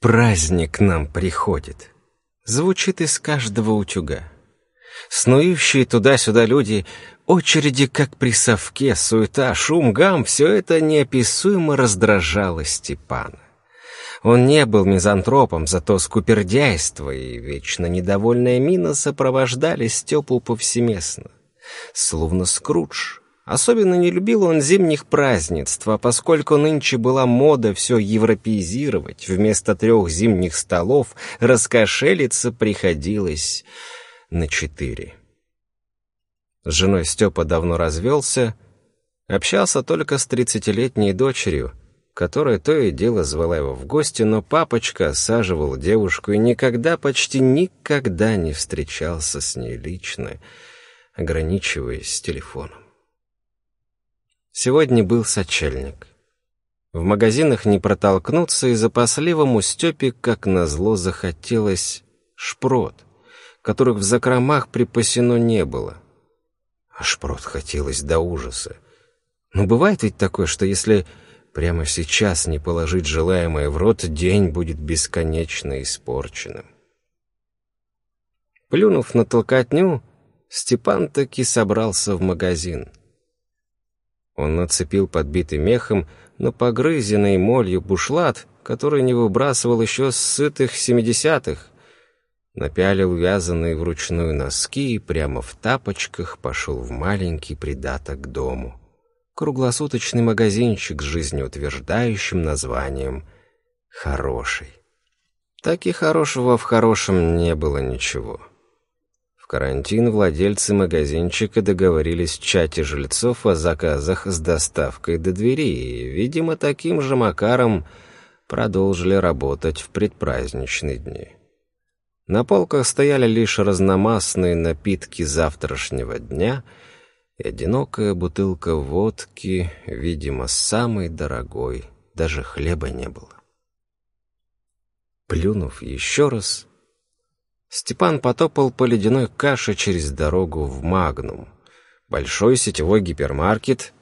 Праздник нам приходит. Звучит из каждого утюга. Снующие туда-сюда люди, очереди как при совке, суета, шум, гам — все это неописуемо раздражало Степана. Он не был мизантропом, зато скупердяйство и вечно недовольная мина сопровождали Степу повсеместно. Словно Скрудж. Особенно не любил он зимних празднеств, а поскольку нынче была мода все европеизировать, вместо трех зимних столов раскошелиться приходилось на четыре. С женой Степа давно развелся, общался только с тридцатилетней дочерью, которая то и дело звала его в гости, но папочка осаживал девушку и никогда, почти никогда не встречался с ней лично, ограничиваясь телефоном. Сегодня был сочельник. В магазинах не протолкнуться, и запасливому Степе, как назло, захотелось шпрот, которых в закромах припасено не было. А шпрот хотелось до ужаса. Но бывает ведь такое, что если Прямо сейчас не положить желаемое в рот, день будет бесконечно испорченным. Плюнув на толкотню, Степан таки собрался в магазин. Он нацепил подбитый мехом, но погрызенный молью бушлат, который не выбрасывал еще с сытых семидесятых, напялил вязаные вручную носки и прямо в тапочках пошел в маленький придаток дому круглосуточный магазинчик с жизнеутверждающим названием «Хороший». Так и хорошего в хорошем не было ничего. Карантин владельцы магазинчика договорились в чате жильцов о заказах с доставкой до двери и, видимо, таким же макаром продолжили работать в предпраздничные дни. На полках стояли лишь разномастные напитки завтрашнего дня — и одинокая бутылка водки, видимо, самой дорогой, даже хлеба не было. Плюнув еще раз, Степан потопал по ледяной каше через дорогу в Магнум, большой сетевой гипермаркет,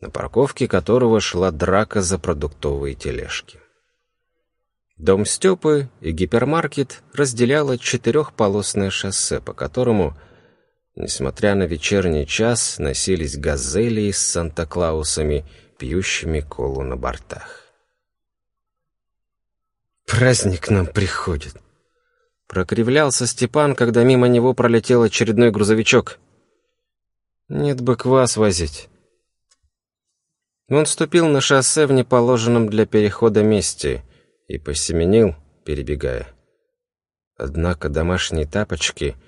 на парковке которого шла драка за продуктовые тележки. Дом Степы и гипермаркет разделяло четырехполосное шоссе, по которому Несмотря на вечерний час, носились газели с Санта-Клаусами, пьющими колу на бортах. «Праздник нам приходит!» Прокривлялся Степан, когда мимо него пролетел очередной грузовичок. «Нет бы квас возить». Он ступил на шоссе в неположенном для перехода месте и посеменил, перебегая. Однако домашние тапочки —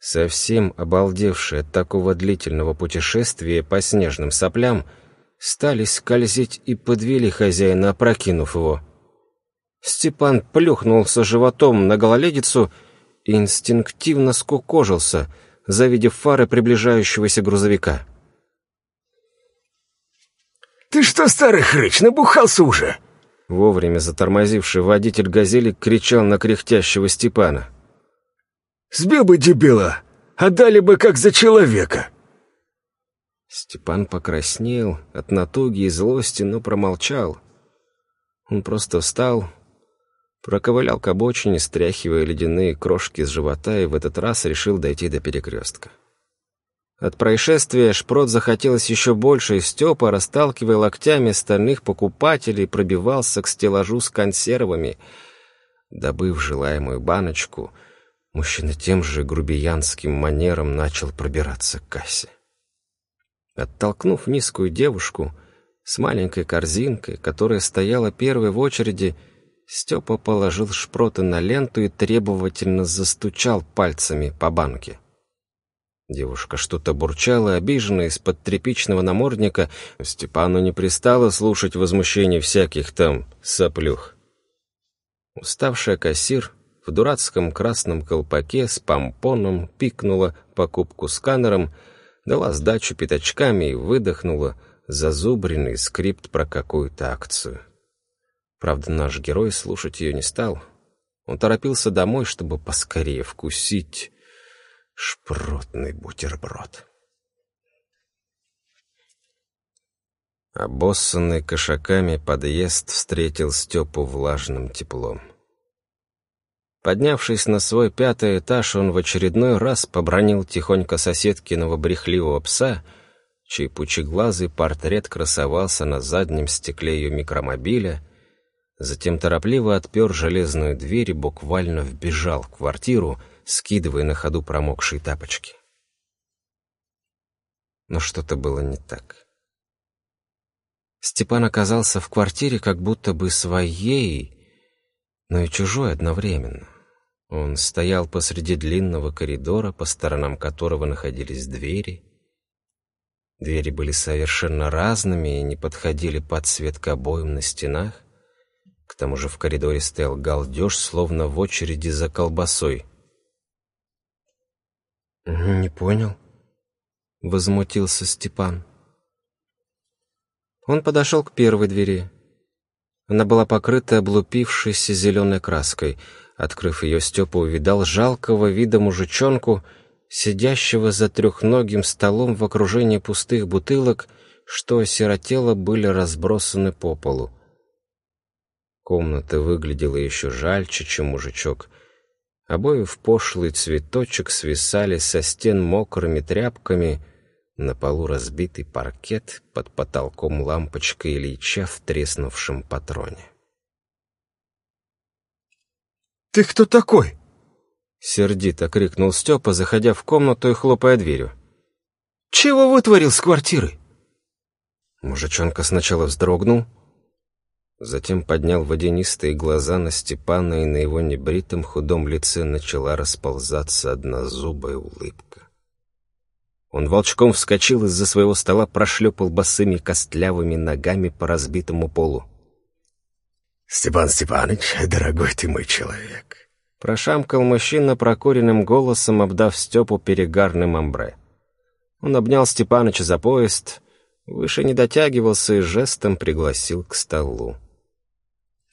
совсем обалдевшие от такого длительного путешествия по снежным соплям, стали скользить и подвели хозяина, опрокинув его. Степан плюхнулся животом на гололедицу и инстинктивно скукожился, завидев фары приближающегося грузовика. «Ты что, старый хрыч, набухался уже?» Вовремя затормозивший водитель «Газели» кричал на кряхтящего Степана. Сбил бы дебила, отдали бы как за человека!» Степан покраснел от натуги и злости, но промолчал. Он просто встал, проковылял к обочине, стряхивая ледяные крошки с живота, и в этот раз решил дойти до перекрестка. От происшествия Шпрот захотелось еще больше, и Степа, расталкивая локтями стальных покупателей, пробивался к стеллажу с консервами. Добыв желаемую баночку — Мужчина тем же грубиянским манером начал пробираться к кассе. Оттолкнув низкую девушку с маленькой корзинкой, которая стояла первой в очереди, Степа положил шпроты на ленту и требовательно застучал пальцами по банке. Девушка что-то бурчала, обиженная из-под тряпичного намордника. Степану не пристало слушать возмущений всяких там соплюх. Уставшая кассир в дурацком красном колпаке с помпоном пикнула покупку сканером, дала сдачу пятачками и выдохнула зазубренный скрипт про какую-то акцию. Правда, наш герой слушать ее не стал. Он торопился домой, чтобы поскорее вкусить шпротный бутерброд. Обоссанный кошаками подъезд встретил Степу влажным теплом. Поднявшись на свой пятый этаж, он в очередной раз побронил тихонько соседкиного брехливого пса, чей пучеглазый портрет красовался на заднем стекле ее микромобиля, затем торопливо отпер железную дверь и буквально вбежал в квартиру, скидывая на ходу промокшие тапочки. Но что-то было не так. Степан оказался в квартире как будто бы своей, но и чужой одновременно. Он стоял посреди длинного коридора, по сторонам которого находились двери. Двери были совершенно разными и не подходили под цвет к обоим на стенах. К тому же в коридоре стоял галдеж, словно в очереди за колбасой. «Не понял», — возмутился Степан. Он подошел к первой двери. Она была покрыта облупившейся зеленой краской — Открыв ее, Степа увидал жалкого вида мужичонку, сидящего за трехногим столом в окружении пустых бутылок, что осиротело были разбросаны по полу. Комната выглядела еще жальче, чем мужичок. Обои в пошлый цветочек свисали со стен мокрыми тряпками, на полу разбитый паркет, под потолком лампочка Ильича в треснувшем патроне. «Ты кто такой?» Сердито крикнул Степа, заходя в комнату и хлопая дверью. «Чего вытворил с квартиры?» Мужичонка сначала вздрогнул, затем поднял водянистые глаза на Степана, и на его небритом худом лице начала расползаться одна зубая улыбка. Он волчком вскочил из-за своего стола, прошлепал босыми костлявыми ногами по разбитому полу. «Степан Степанович, дорогой ты мой человек!» Прошамкал мужчина прокуренным голосом, обдав Степу перегарным амбре. Он обнял Степаныча за поезд, выше не дотягивался и жестом пригласил к столу.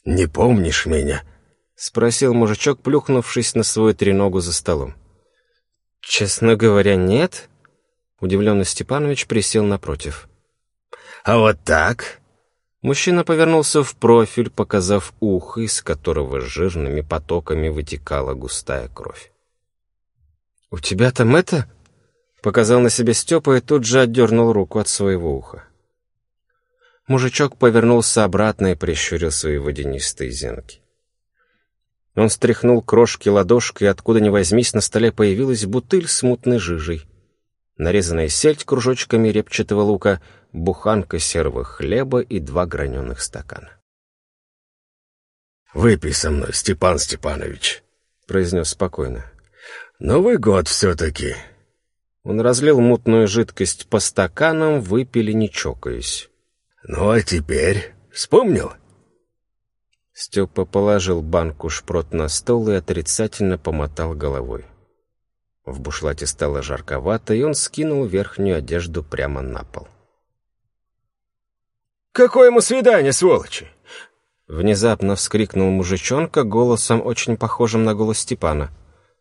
«Не помнишь меня?» — спросил мужичок, плюхнувшись на свою треногу за столом. «Честно говоря, нет». Удивленный Степанович присел напротив. «А вот так?» Мужчина повернулся в профиль, показав ухо, из которого жирными потоками вытекала густая кровь. «У тебя там это?» — показал на себе Степа и тут же отдернул руку от своего уха. Мужичок повернулся обратно и прищурил свои водянистые зенки. Он стряхнул крошки ладошкой, и откуда ни возьмись, на столе появилась бутыль с мутной жижей. Нарезанная сельдь кружочками репчатого лука — буханка серого хлеба и два граненых стакана. «Выпей со мной, Степан Степанович», — произнес спокойно. «Новый год все-таки». Он разлил мутную жидкость по стаканам, выпили, не чокаясь. «Ну а теперь вспомнил?» Степа положил банку шпрот на стол и отрицательно помотал головой. В бушлате стало жарковато, и он скинул верхнюю одежду прямо на пол. Какое ему свидание, сволочи?» Внезапно вскрикнул мужичонка голосом, очень похожим на голос Степана.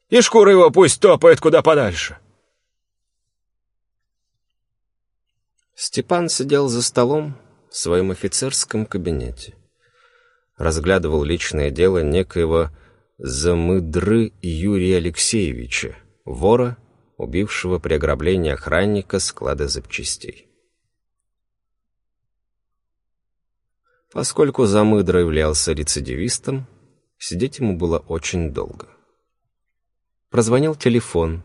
«И шкура его пусть топает куда подальше!» Степан сидел за столом в своем офицерском кабинете. Разглядывал личное дело некоего Замыдры Юрия Алексеевича, вора, убившего при ограблении охранника склада запчастей. Поскольку Замыдра являлся рецидивистом, сидеть ему было очень долго. Прозвонил телефон.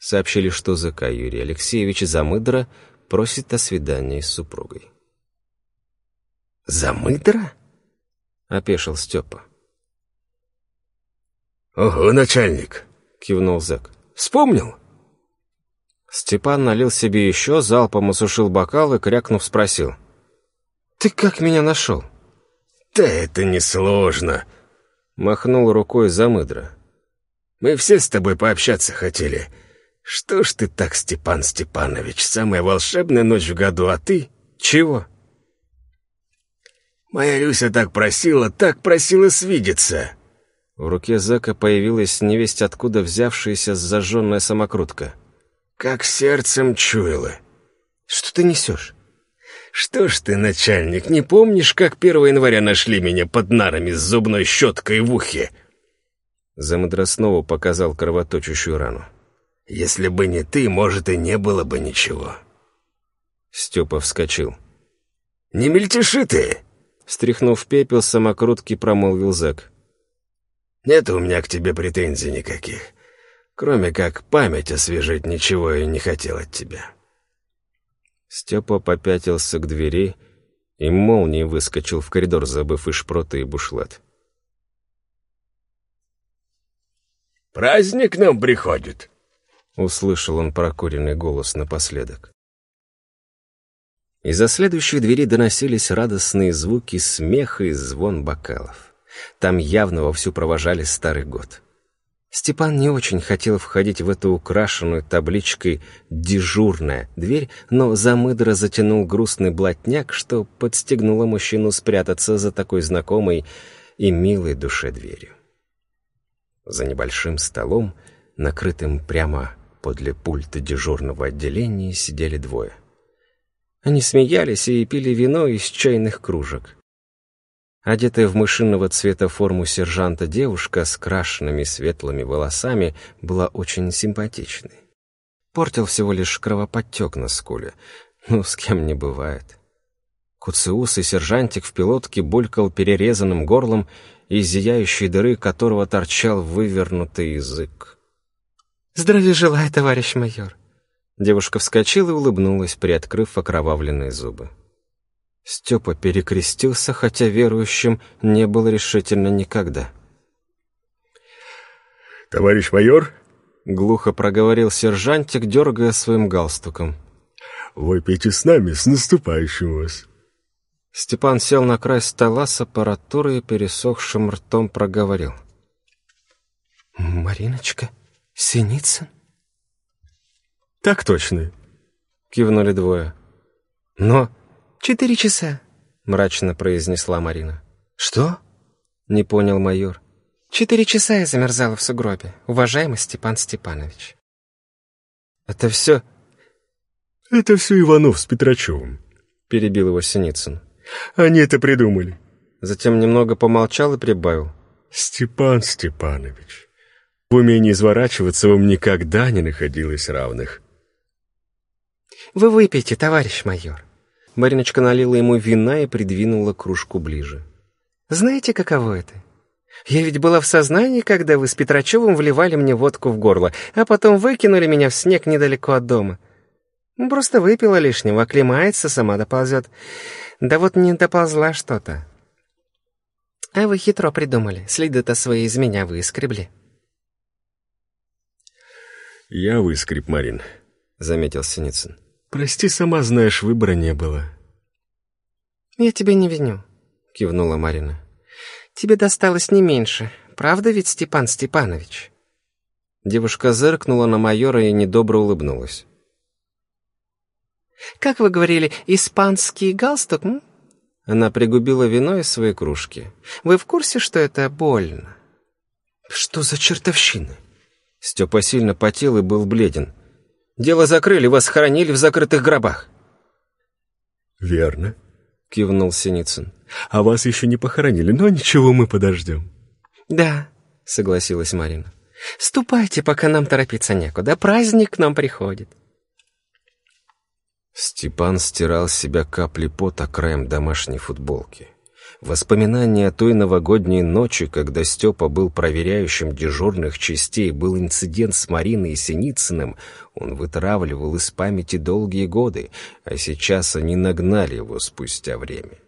Сообщили, что ЗК Юрий Алексеевич Замыдра просит о свидании с супругой. «Замыдра?» — опешил Степа. «Ого, начальник!» — кивнул зэк. «Вспомнил?» Степан налил себе еще, залпом осушил бокал и, крякнув, спросил — «Ты как меня нашел?» «Да это несложно», — махнул рукой Замыдра. «Мы все с тобой пообщаться хотели. Что ж ты так, Степан Степанович, самая волшебная ночь в году, а ты...» «Чего?» «Моя Люся так просила, так просила свидеться». В руке зэка появилась невесть откуда взявшаяся зажженная самокрутка. «Как сердцем чуяла». «Что ты несешь?» «Что ж ты, начальник, не помнишь, как 1 января нашли меня под нарами с зубной щеткой в ухе?» Замыдра снова показал кровоточащую рану. «Если бы не ты, может, и не было бы ничего». Степа вскочил. «Не мельтеши ты!» Стряхнув пепел, самокрутки промолвил Зак. «Нет у меня к тебе претензий никаких. Кроме как память освежить ничего я не хотел от тебя». Степа попятился к двери и молнией выскочил в коридор, забыв и шпроты, и бушлат. «Праздник нам приходит!» — услышал он прокуренный голос напоследок. Из-за следующей двери доносились радостные звуки смеха и звон бокалов. Там явно вовсю провожали Старый год. Степан не очень хотел входить в эту украшенную табличкой «дежурная» дверь, но замыдро затянул грустный блатняк, что подстегнуло мужчину спрятаться за такой знакомой и милой душе дверью. За небольшим столом, накрытым прямо подле пульта дежурного отделения, сидели двое. Они смеялись и пили вино из чайных кружек. Одетая в мышиного цвета форму сержанта девушка с крашенными светлыми волосами была очень симпатичной. Портил всего лишь кровоподтек на скуле. Ну, с кем не бывает. Куциус и сержантик в пилотке булькал перерезанным горлом, из зияющей дыры которого торчал вывернутый язык. «Здравия желаю, товарищ майор!» Девушка вскочила и улыбнулась, приоткрыв окровавленные зубы. Степа перекрестился, хотя верующим не был решительно никогда. «Товарищ майор?» — глухо проговорил сержантик, дергая своим галстуком. «Выпейте с нами, с наступающим вас!» Степан сел на край стола с аппаратурой и пересохшим ртом проговорил. «Мариночка? Синицын?» «Так точно», — кивнули двое. «Но...» «Четыре часа», — мрачно произнесла Марина. «Что?» — не понял майор. «Четыре часа я замерзала в сугробе, уважаемый Степан Степанович». «Это все...» «Это все Иванов с Петрачевым», — перебил его Синицын. «Они это придумали». Затем немного помолчал и прибавил. «Степан Степанович, в умении изворачиваться вам никогда не находилось равных». «Вы выпейте, товарищ майор». Мариночка налила ему вина и придвинула кружку ближе. «Знаете, каково это? Я ведь была в сознании, когда вы с Петрачевым вливали мне водку в горло, а потом выкинули меня в снег недалеко от дома. Просто выпила лишнего, оклемается, сама доползет. Да вот не доползла что-то. А вы хитро придумали, следы-то свои из меня выскребли». «Я выскреб, Марин», — заметил Синицын. Прости, сама знаешь, выбора не было. Я тебе не виню, кивнула Марина. Тебе досталось не меньше. Правда ведь, Степан Степанович? Девушка зыркнула на майора и недобро улыбнулась. «Как вы говорили, испанский галстук, м?» Она пригубила вино из своей кружки. «Вы в курсе, что это больно?» «Что за чертовщина?» Степа сильно потел и был бледен. Дело закрыли, вас хоронили в закрытых гробах». «Верно», — кивнул Синицын. «А вас еще не похоронили, но ничего, мы подождем». «Да», — согласилась Марина. «Ступайте, пока нам торопиться некуда. Праздник к нам приходит». Степан стирал с себя капли пота краем домашней футболки. Воспоминание о той новогодней ночи, когда Степа был проверяющим дежурных частей, был инцидент с Мариной и Синицыным, он вытравливал из памяти долгие годы, а сейчас они нагнали его спустя время.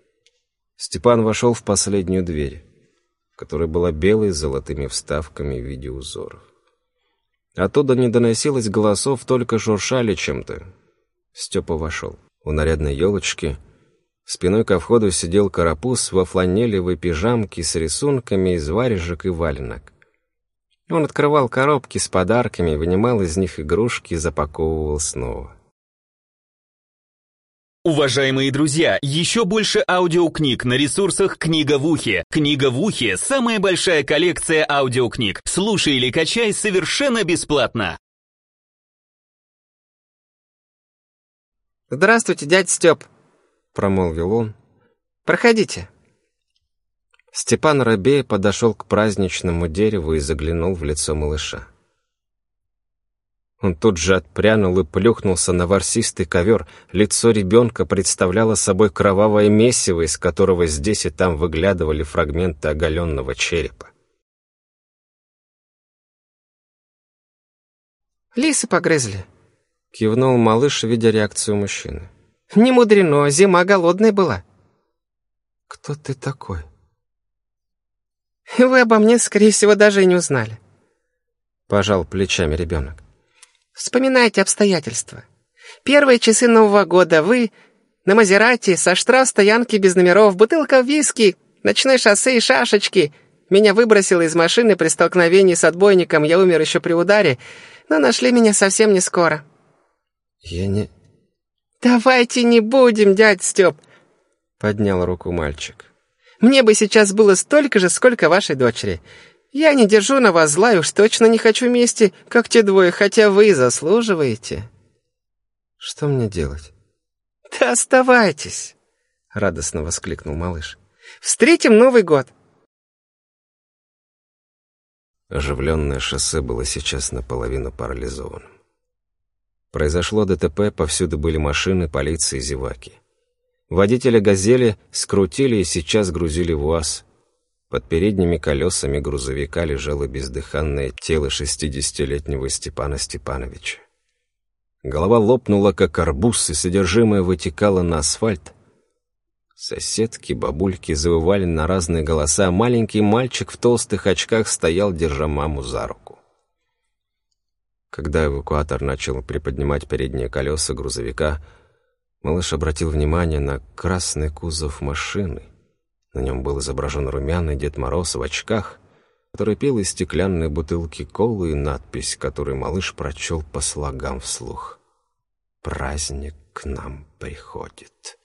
Степан вошел в последнюю дверь, которая была белой с золотыми вставками в виде узоров. Оттуда не доносилось голосов, только шуршали чем-то. Степа вошел. У нарядной елочки — Спиной ко входу сидел карапуз во фланелевой пижамке с рисунками из варежек и валенок. Он открывал коробки с подарками, вынимал из них игрушки и запаковывал снова. Уважаемые друзья, еще больше аудиокниг на ресурсах «Книга в ухе». «Книга в ухе» — самая большая коллекция аудиокниг. Слушай или качай совершенно бесплатно. «Здравствуйте, дядь Степ», — промолвил он. «Проходите». Степан Робей подошел к праздничному дереву и заглянул в лицо малыша. Он тут же отпрянул и плюхнулся на ворсистый ковер. Лицо ребенка представляло собой кровавое месиво, из которого здесь и там выглядывали фрагменты оголенного черепа. «Лисы погрызли», — кивнул малыш, видя реакцию мужчины. «Не мудрено, зима голодная была». «Кто ты такой?» Вы обо мне, скорее всего, даже и не узнали. Пожал плечами ребенок. Вспоминайте обстоятельства. Первые часы Нового года вы на Мазерате со штрафстоянки без номеров, бутылка виски, ночной шоссе и шашечки. Меня выбросило из машины при столкновении с отбойником, я умер еще при ударе, но нашли меня совсем не скоро. Я не... Давайте не будем, дядь Степ. Поднял руку мальчик. Мне бы сейчас было столько же, сколько вашей дочери. Я не держу на вас зла и уж точно не хочу мести, как те двое, хотя вы заслуживаете». «Что мне делать?» «Да оставайтесь!» — радостно воскликнул малыш. «Встретим Новый год!» Оживленное шоссе было сейчас наполовину парализованным. Произошло ДТП, повсюду были машины, полиция и зеваки. Водителя «Газели» скрутили и сейчас грузили в УАЗ. Под передними колесами грузовика лежало бездыханное тело шестидесятилетнего Степана Степановича. Голова лопнула, как арбуз, и содержимое вытекало на асфальт. Соседки, бабульки завывали на разные голоса, маленький мальчик в толстых очках стоял, держа маму за руку. Когда эвакуатор начал приподнимать передние колеса грузовика, Малыш обратил внимание на красный кузов машины. На нем был изображен румяный Дед Мороз в очках, который пил из стеклянной бутылки колы и надпись, которую малыш прочел по слогам вслух. «Праздник к нам приходит».